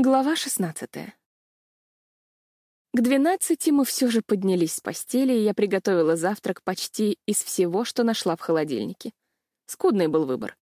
Глава 16. К двенадцати мы все же поднялись с постели, и я приготовила завтрак почти из всего, что нашла в холодильнике. Скудный был выбор.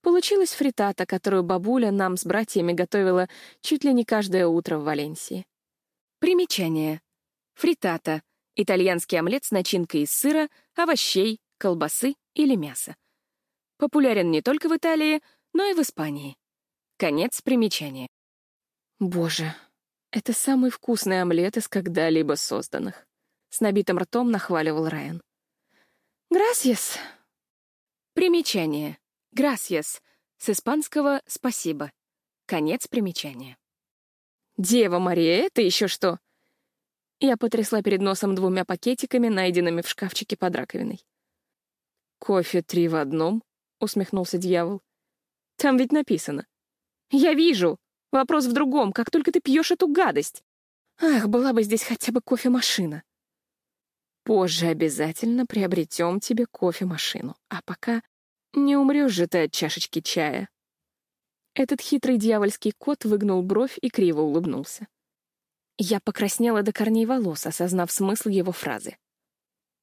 Получилась фритата, которую бабуля нам с братьями готовила чуть ли не каждое утро в Валенсии. Примечание. Фритата — итальянский омлет с начинкой из сыра, овощей, колбасы или мяса. Популярен не только в Италии, но и в Испании. Конец примечания. Боже, это самый вкусный омлет из когда-либо созданных. С набитым ртом нахваливал Райан. «Грасьес». Примечание. «Грасьес». С испанского «спасибо». Конец примечания. «Дева Мария, это еще что?» Я потрясла перед носом двумя пакетиками, найденными в шкафчике под раковиной. «Кофе три в одном?» — усмехнулся дьявол. «Там ведь написано». «Я вижу!» Вопрос в другом, как только ты пьешь эту гадость. Ах, была бы здесь хотя бы кофемашина. Позже обязательно приобретем тебе кофемашину, а пока не умрешь же ты от чашечки чая. Этот хитрый дьявольский кот выгнул бровь и криво улыбнулся. Я покраснела до корней волос, осознав смысл его фразы.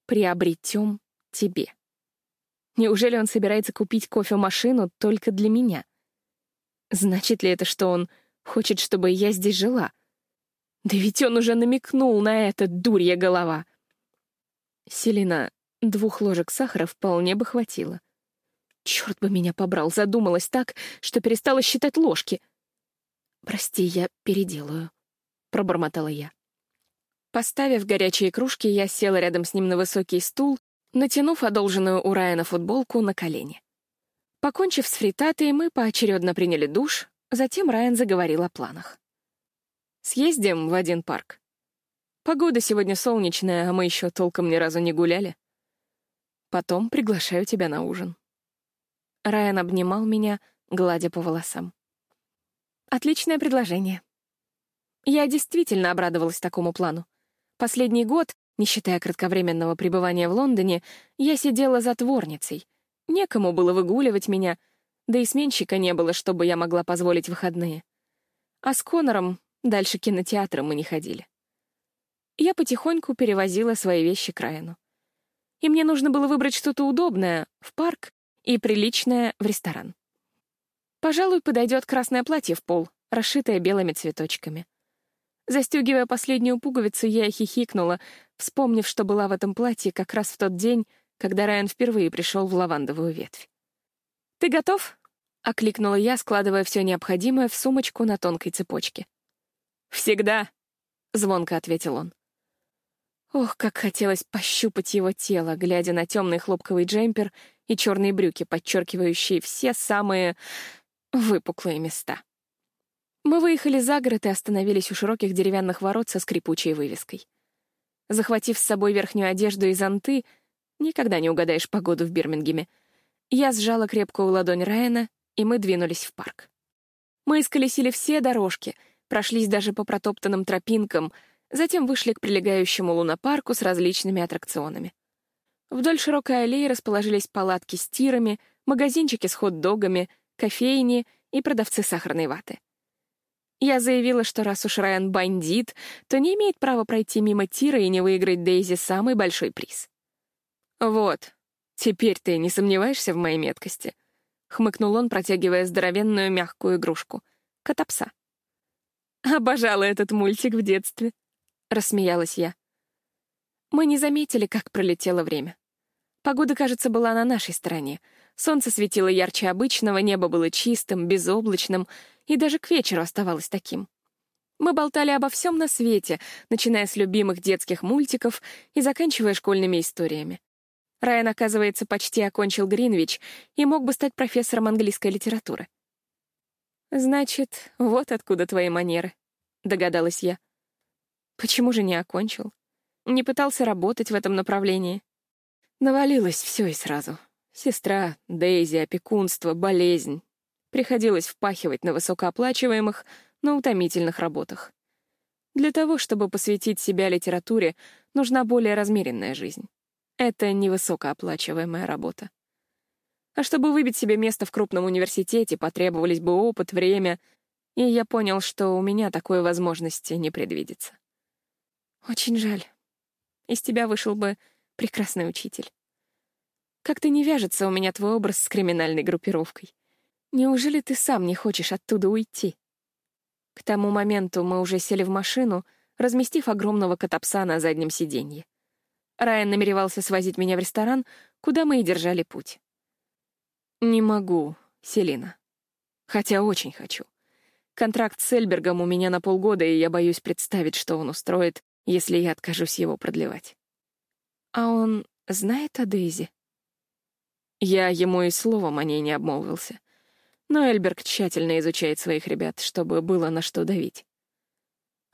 «Приобретем тебе». Неужели он собирается купить кофемашину только для меня? Значит ли это, что он хочет, чтобы я здесь жила? Да ведь он уже намекнул на это, дурья голова. Селина, двух ложек сахара вполне бы хватило. Черт бы меня побрал, задумалась так, что перестала считать ложки. «Прости, я переделаю», — пробормотала я. Поставив горячие кружки, я села рядом с ним на высокий стул, натянув одолженную у Райана футболку на колени. Покончив с фритатой, мы поочередно приняли душ, затем Райан заговорил о планах. «Съездим в один парк. Погода сегодня солнечная, а мы еще толком ни разу не гуляли. Потом приглашаю тебя на ужин». Райан обнимал меня, гладя по волосам. «Отличное предложение». Я действительно обрадовалась такому плану. Последний год, не считая кратковременного пребывания в Лондоне, я сидела затворницей — Некому было выгуливать меня, да и сменщика не было, чтобы я могла позволить выходные. А с Конором дальше кинотеатра мы не ходили. Я потихоньку перевозила свои вещи к Райану. И мне нужно было выбрать что-то удобное в парк и приличное в ресторан. Пожалуй, подойдет красное платье в пол, расшитое белыми цветочками. Застегивая последнюю пуговицу, я хихикнула, вспомнив, что была в этом платье как раз в тот день, когда Райан впервые пришел в лавандовую ветвь. «Ты готов?» — окликнула я, складывая все необходимое в сумочку на тонкой цепочке. «Всегда», — звонко ответил он. Ох, как хотелось пощупать его тело, глядя на темный хлопковый джемпер и черные брюки, подчеркивающие все самые выпуклые места. Мы выехали за город и остановились у широких деревянных ворот со скрипучей вывеской. Захватив с собой верхнюю одежду и зонты, Никогда не угадаешь погоду в Бирмингеме. Я сжала крепкую ладонь Райана, и мы двинулись в парк. Мы исколесили все дорожки, прошлись даже по протоптанным тропинкам, затем вышли к прилегающему лунопарку с различными аттракционами. Вдоль широкой аллеи расположились палатки с тирами, магазинчики с хот-догами, кофейни и продавцы сахарной ваты. Я заявила, что раз уж Райан бандит, то не имеет права пройти мимо тира и не выиграть Дейзи самый большой приз. «Вот, теперь ты не сомневаешься в моей меткости?» — хмыкнул он, протягивая здоровенную мягкую игрушку. Котопса. «Обожала этот мультик в детстве», — рассмеялась я. Мы не заметили, как пролетело время. Погода, кажется, была на нашей стороне. Солнце светило ярче обычного, небо было чистым, безоблачным, и даже к вечеру оставалось таким. Мы болтали обо всем на свете, начиная с любимых детских мультиков и заканчивая школьными историями. Райан, оказывается, почти окончил Гринвич и мог бы стать профессором английской литературы. «Значит, вот откуда твои манеры», — догадалась я. «Почему же не окончил? Не пытался работать в этом направлении?» Навалилось все и сразу. Сестра, Дейзи, опекунство, болезнь. Приходилось впахивать на высокооплачиваемых, но утомительных работах. Для того, чтобы посвятить себя литературе, нужна более размеренная жизнь. Это невысокооплачиваемая работа. А чтобы выбить себе место в крупном университете, потребовались бы опыт, время и я понял, что у меня такой возможности не предвидится. Очень жаль. Из тебя вышел бы прекрасный учитель. Как-то не вяжется у меня твой образ с криминальной группировкой. Неужели ты сам не хочешь оттуда уйти? К тому моменту мы уже сели в машину, разместив огромного котопса на заднем сиденье. Райан намеревался свозить меня в ресторан, куда мы и держали путь. Не могу, Селина. Хотя очень хочу. Контракт с Эльбергом у меня на полгода, и я боюсь представить, что он устроит, если я откажусь его продлевать. А он знает о Дейзи? Я ему и словом о ней не обмолвился. Но Эльберг тщательно изучает своих ребят, чтобы было на что давить.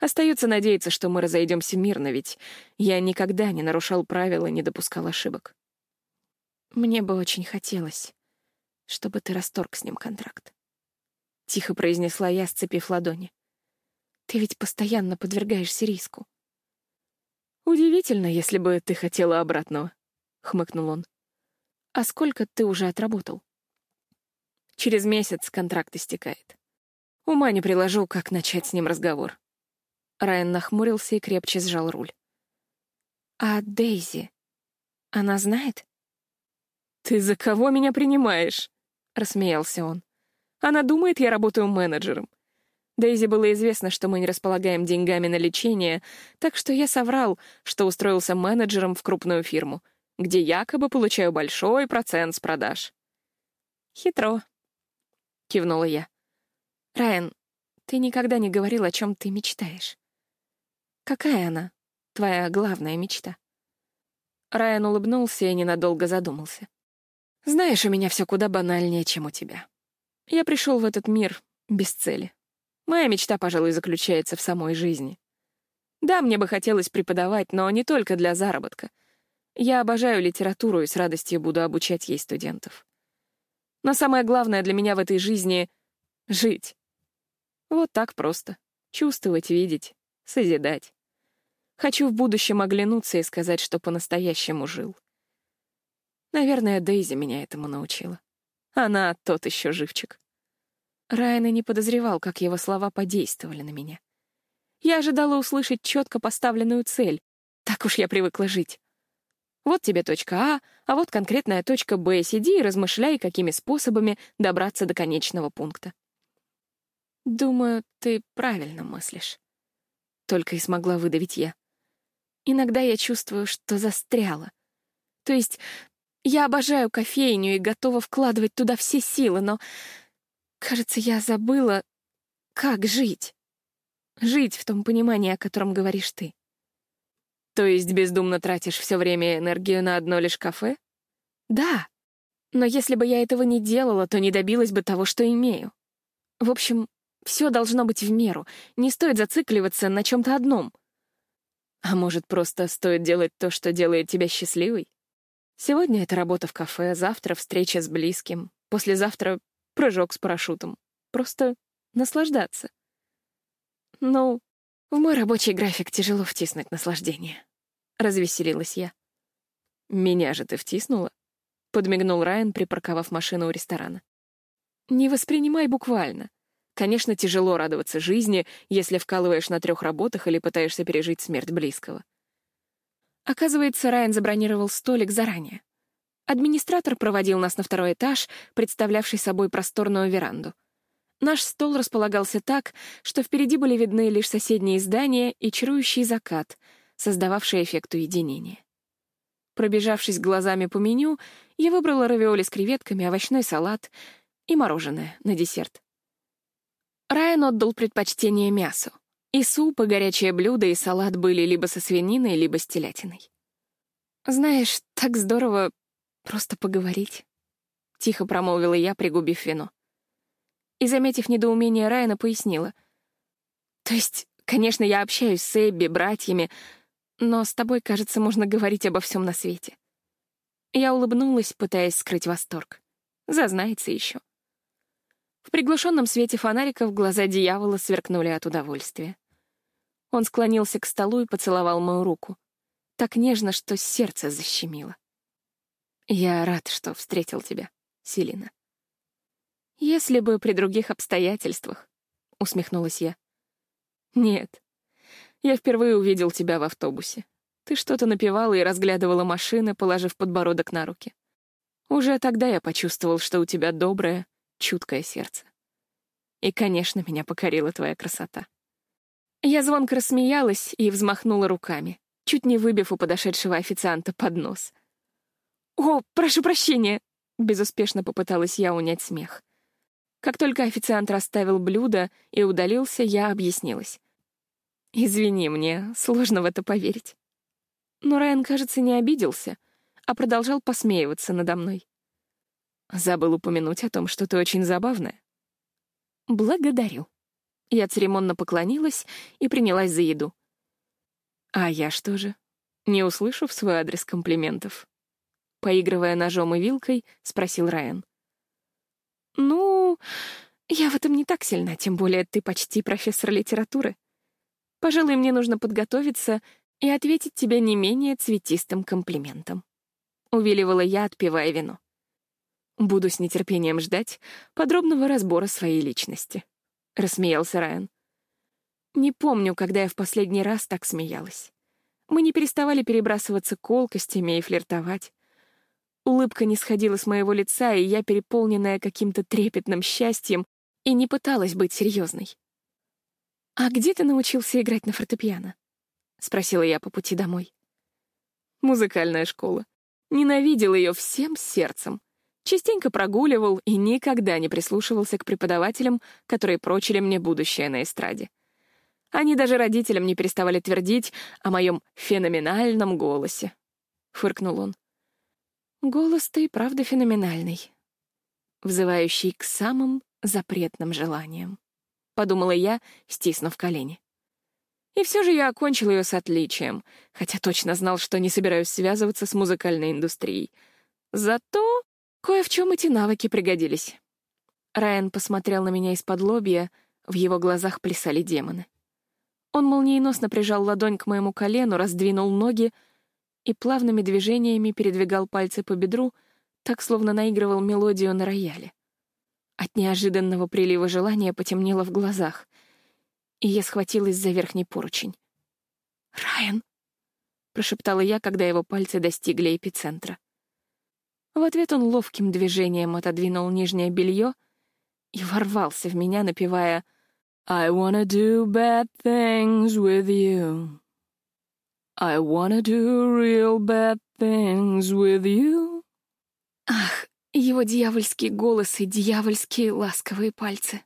Остается надеяться, что мы разойдемся мирно, ведь я никогда не нарушал правила, не допускал ошибок. Мне бы очень хотелось, чтобы ты расторг с ним контракт. Тихо произнесла я, сцепив ладони. Ты ведь постоянно подвергаешься риску. Удивительно, если бы ты хотела обратного, хмыкнул он. А сколько ты уже отработал? Через месяц контракт истекает. Ума не приложу, как начать с ним разговор. Райан нахмурился и крепче сжал руль. «А Дейзи? Она знает?» «Ты за кого меня принимаешь?» — рассмеялся он. «Она думает, я работаю менеджером. Дейзи было известно, что мы не располагаем деньгами на лечение, так что я соврал, что устроился менеджером в крупную фирму, где якобы получаю большой процент с продаж. Хитро, — кивнула я. «Райан, ты никогда не говорил, о чем ты мечтаешь. Какая она, твоя главная мечта?» Райан улыбнулся и ненадолго задумался. «Знаешь, у меня все куда банальнее, чем у тебя. Я пришел в этот мир без цели. Моя мечта, пожалуй, заключается в самой жизни. Да, мне бы хотелось преподавать, но не только для заработка. Я обожаю литературу и с радостью буду обучать ей студентов. Но самое главное для меня в этой жизни — жить. Вот так просто. Чувствовать, видеть, созидать. Хочу в будущем оглянуться и сказать, что по-настоящему жил. Наверное, Дейзи меня этому научила. Она тот еще живчик. Райан не подозревал, как его слова подействовали на меня. Я ожидала услышать четко поставленную цель. Так уж я привыкла жить. Вот тебе точка А, а вот конкретная точка Б. Сиди и размышляй, какими способами добраться до конечного пункта. Думаю, ты правильно мыслишь. Только и смогла выдавить я. Иногда я чувствую, что застряла. То есть я обожаю кофейню и готова вкладывать туда все силы, но, кажется, я забыла, как жить. Жить в том понимании, о котором говоришь ты. То есть бездумно тратишь все время и энергию на одно лишь кафе? Да. Но если бы я этого не делала, то не добилась бы того, что имею. В общем, все должно быть в меру. Не стоит зацикливаться на чем-то одном. А может, просто стоит делать то, что делает тебя счастливой? Сегодня это работа в кафе, завтра встреча с близким, послезавтра прыжок с парашютом. Просто наслаждаться. Ну, в мой рабочий график тяжело втиснуть наслаждение. Развеселилась я. «Меня же ты втиснула?» — подмигнул Райан, припарковав машину у ресторана. «Не воспринимай буквально. Конечно, тяжело радоваться жизни, если вкалываешь на трех работах или пытаешься пережить смерть близкого». Оказывается, Райан забронировал столик заранее. Администратор проводил нас на второй этаж, представлявший собой просторную веранду — Наш стол располагался так, что впереди были видны лишь соседние здания и чарующий закат, создававший эффект уединения. Пробежавшись глазами по меню, я выбрала равиоли с креветками, овощной салат и мороженое на десерт. Райан отдал предпочтение мясу. И суп, и горячее блюдо, и салат были либо со свининой, либо с телятиной. «Знаешь, так здорово просто поговорить», — тихо промолвила я, пригубив вино и, заметив недоумение Райана, пояснила. «То есть, конечно, я общаюсь с Эбби, братьями, но с тобой, кажется, можно говорить обо всем на свете». Я улыбнулась, пытаясь скрыть восторг. Зазнается еще. В приглушенном свете фонариков глаза дьявола сверкнули от удовольствия. Он склонился к столу и поцеловал мою руку. Так нежно, что сердце защемило. «Я рад, что встретил тебя, Селина». «Если бы при других обстоятельствах», —— усмехнулась я. «Нет. Я впервые увидел тебя в автобусе. Ты что-то напевала и разглядывала машины, положив подбородок на руки. Уже тогда я почувствовал, что у тебя доброе, чуткое сердце. И, конечно, меня покорила твоя красота». Я звонко рассмеялась и взмахнула руками, чуть не выбив у подошедшего официанта под нос. «О, прошу прощения!» — безуспешно попыталась я унять смех. Как только официант расставил блюдо и удалился, я объяснилась. «Извини, мне сложно в это поверить». Но Райан, кажется, не обиделся, а продолжал посмеиваться надо мной. Забыл упомянуть о том, что ты очень забавная. «Благодарю». Я церемонно поклонилась и принялась за еду. «А я что же? Не услышу в свой адрес комплиментов?» Поигрывая ножом и вилкой, спросил Райан. «Ну, я в этом не так сильна, тем более ты почти профессор литературы. Пожалуй, мне нужно подготовиться и ответить тебе не менее цветистым комплиментом». Увиливала я, отпивая вино. Буду с нетерпением ждать подробного разбора своей личности. Рассмеялся Райан. Не помню, когда я в последний раз так смеялась. Мы не переставали перебрасываться колкостями и флиртовать. Улыбка не сходила с моего лица, и я, переполненная каким-то трепетным счастьем, и не пыталась быть серьезной. «А где ты научился играть на фортепиано?» — спросила я по пути домой. «Музыкальная школа. Ненавидел ее всем сердцем. Частенько прогуливал и никогда не прислушивался к преподавателям, которые прочили мне будущее на эстраде. Они даже родителям не переставали твердить о моем феноменальном голосе. Фыркнул он. Голос-то и правда феноменальный, взывающий к самым запретным желаниям. Подумала я, стиснув колени. И все же я окончил ее с отличием, хотя точно знал, что не собираюсь связываться с музыкальной индустрией. Зато кое в чем эти навыки пригодились. Райан посмотрел на меня из-под лобья, в его глазах плясали демоны. Он молниеносно прижал ладонь к моему колену, раздвинул ноги, и плавными движениями передвигал пальцы по бедру, так словно наигрывал мелодию на рояле. От неожиданного прилива желания потемнело в глазах, и я схватилась за верхний поручень. «Райан!» — прошептала я, когда его пальцы достигли эпицентра. В ответ он ловким движением отодвинул нижнее белье и ворвался в меня, напевая «I wanna do bad things with you». I wanna do real bad things with you. Ах, его дьявольский голос и дьявольские ласковые пальцы.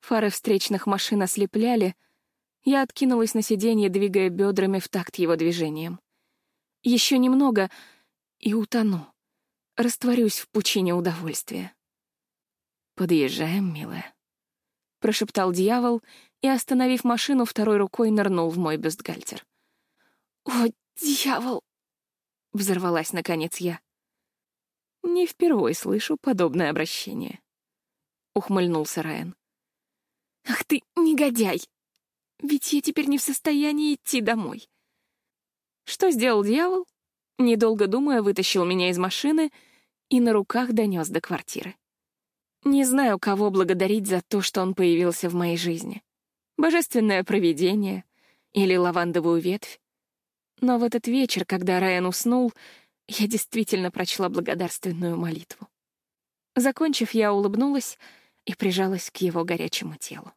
Фары встречных машин ослепляли. Я откинулась на сиденье, двигая бедрами в такт его движением. Еще немного — и утону. Растворюсь в пучине удовольствия. «Подъезжаем, милая», — прошептал дьявол и, остановив машину, второй рукой нырнул в мой бюстгальтер. «О, дьявол!» — взорвалась наконец я. «Не впервой слышу подобное обращение», — ухмыльнулся Райан. «Ах ты, негодяй! Ведь я теперь не в состоянии идти домой». Что сделал дьявол? Недолго думая, вытащил меня из машины и на руках донес до квартиры. Не знаю, кого благодарить за то, что он появился в моей жизни. Божественное провидение или лавандовую ветвь. Но в этот вечер, когда Райан уснул, я действительно прочла благодарственную молитву. Закончив, я улыбнулась и прижалась к его горячему телу.